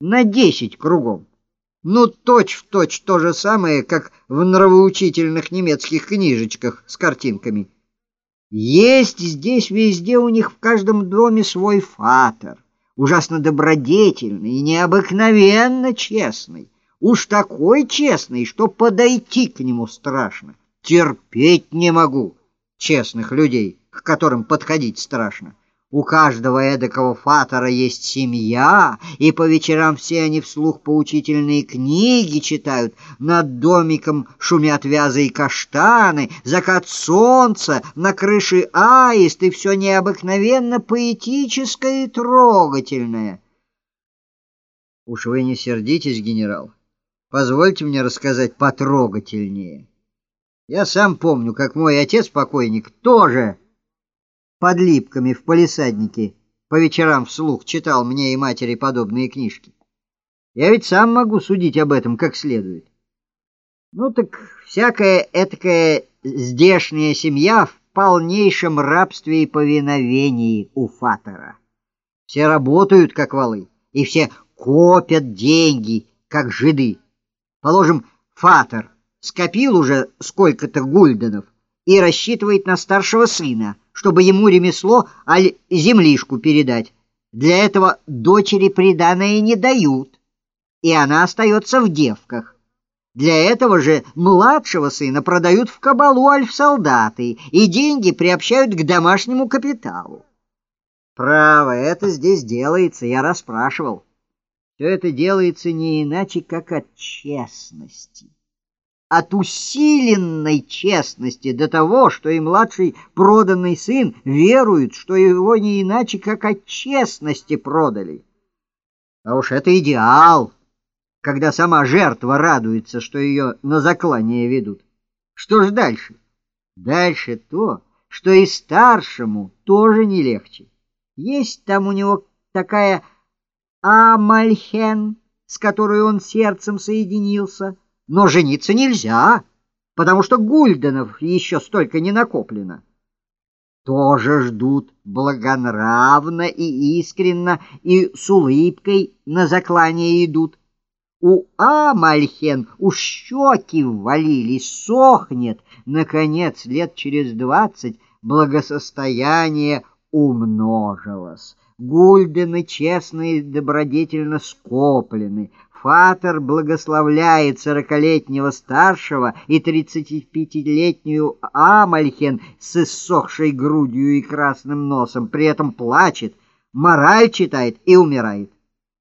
на десять кругом. Ну, точь-в-точь точь то же самое, как в нравоучительных немецких книжечках с картинками. Есть здесь везде у них в каждом доме свой фатер, ужасно добродетельный и необыкновенно честный. Уж такой честный, что подойти к нему страшно. Терпеть не могу честных людей, к которым подходить страшно. У каждого эдакого фатора есть семья, и по вечерам все они вслух поучительные книги читают. Над домиком шумят вязы и каштаны, закат солнца, на крыше аист, и все необыкновенно поэтическое и трогательное. Уж вы не сердитесь, генерал. Позвольте мне рассказать потрогательнее. Я сам помню, как мой отец-покойник тоже под липками в полисаднике по вечерам вслух читал мне и матери подобные книжки. Я ведь сам могу судить об этом как следует. Ну так всякая этакая здешняя семья в полнейшем рабстве и повиновении у фатера. Все работают, как валы, и все копят деньги, как жиды. Положим, фатер скопил уже сколько-то гульденов и рассчитывает на старшего сына — чтобы ему ремесло, аль землишку передать. Для этого дочери приданое не дают, и она остается в девках. Для этого же младшего сына продают в кабалу аль в солдаты, и деньги приобщают к домашнему капиталу. Право, это здесь делается, я расспрашивал. Все это делается не иначе, как от честности от усиленной честности до того, что и младший проданный сын верует, что его не иначе, как от честности продали. А уж это идеал, когда сама жертва радуется, что ее на заклание ведут. Что ж дальше? Дальше то, что и старшему тоже не легче. Есть там у него такая Амальхен, с которой он сердцем соединился, но жениться нельзя, потому что гульденов еще столько не накоплено. Тоже ждут благонравно и искренно, и с улыбкой на заклание идут. У Амальхен уж щеки ввалились, сохнет. Наконец, лет через двадцать благосостояние умножилось. Гульдены честно и добродетельно скоплены, Фатер благословляет сорокалетнего старшего и тридцатипятилетнюю Амальхен с иссохшей грудью и красным носом, при этом плачет, мораль читает и умирает.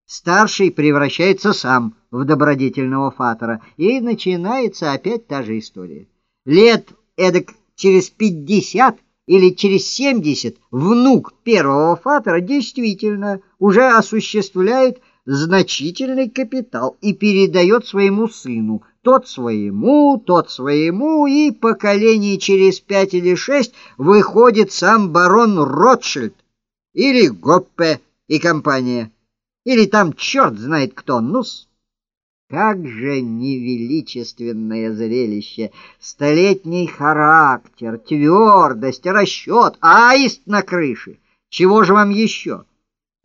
Старший превращается сам в добродетельного Фатера, и начинается опять та же история. Лет эдак через пятьдесят или через семьдесят внук первого Фатера действительно уже осуществляет значительный капитал и передает своему сыну, тот своему, тот своему, и поколение через пять или шесть выходит сам барон Ротшильд или Гоппе и компания, или там черт знает кто, ну-с. Как же невеличественное зрелище! Столетний характер, твердость, расчет, аист на крыше! Чего же вам еще?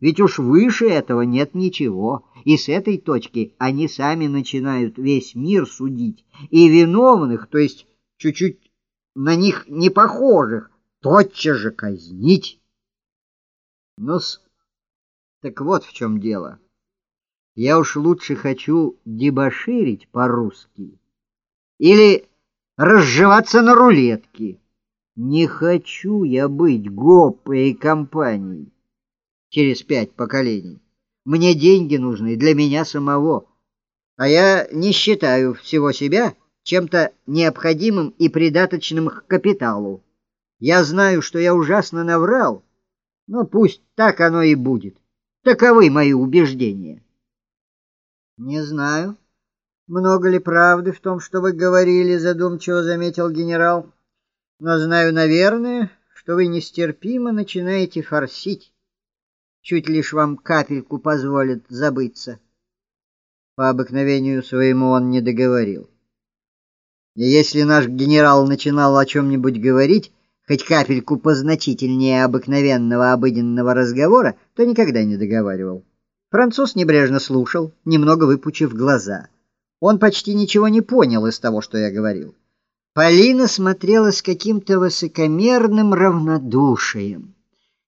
Ведь уж выше этого нет ничего, и с этой точки они сами начинают весь мир судить, и виновных, то есть чуть-чуть на них не похожих, тотчас же казнить. ну так вот в чем дело. Я уж лучше хочу дебоширить по-русски или разжеваться на рулетке. Не хочу я быть гопой и компанией через пять поколений. Мне деньги нужны для меня самого, а я не считаю всего себя чем-то необходимым и придаточным к капиталу. Я знаю, что я ужасно наврал, но пусть так оно и будет. Таковы мои убеждения. Не знаю, много ли правды в том, что вы говорили, задумчиво заметил генерал. Но знаю, наверное, что вы нестерпимо начинаете форсить чуть лишь вам капельку позволит забыться. По обыкновению своему он не договорил. И если наш генерал начинал о чем нибудь говорить, хоть капельку позначительнее обыкновенного обыденного разговора, то никогда не договаривал. Француз небрежно слушал, немного выпучив глаза. Он почти ничего не понял из того, что я говорил. Полина смотрела с каким-то высокомерным равнодушием.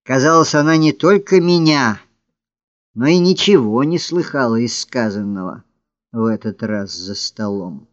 Казалось, она не только меня, но и ничего не слыхала из сказанного в этот раз за столом.